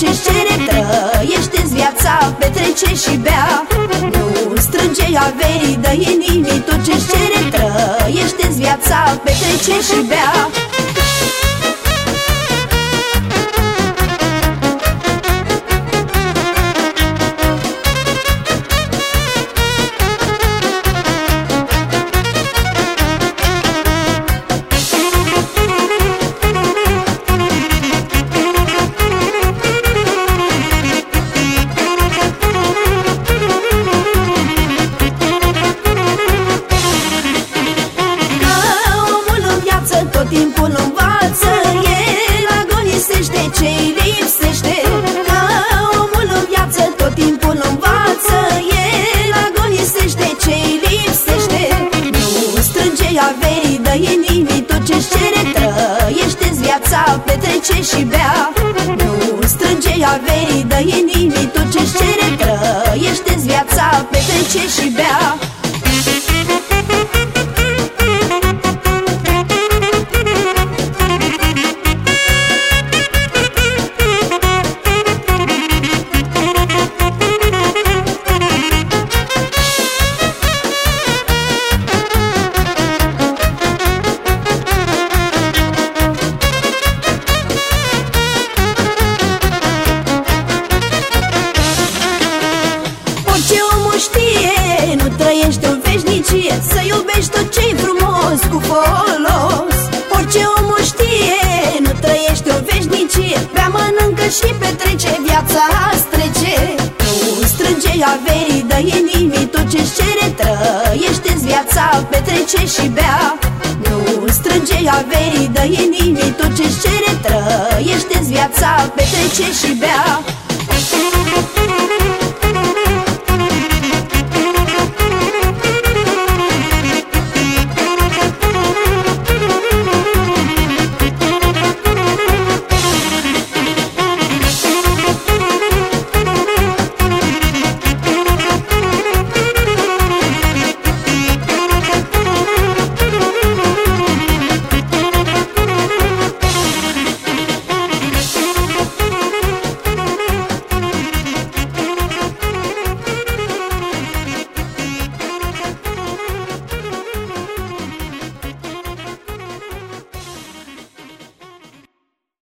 ce-și cere Trăiește-ți viața, petrece și bea. Nu strânge averii, dă inimii. Strânge averii, dă inimii tot ce-și cere Trăiește-ți viața, petrece și bea. Nu strânge averii, dă inimii tot ce-și cere Trăiește-ți viața, petrece și și petrece, viața strece. Nu strânge averii, dă inimii tot ce-și cere Trăiește-ți viața, petrece și bea. Nu strânge averii, dă inimii tot ce-și cere Trăiește-ți viața, petrece și bea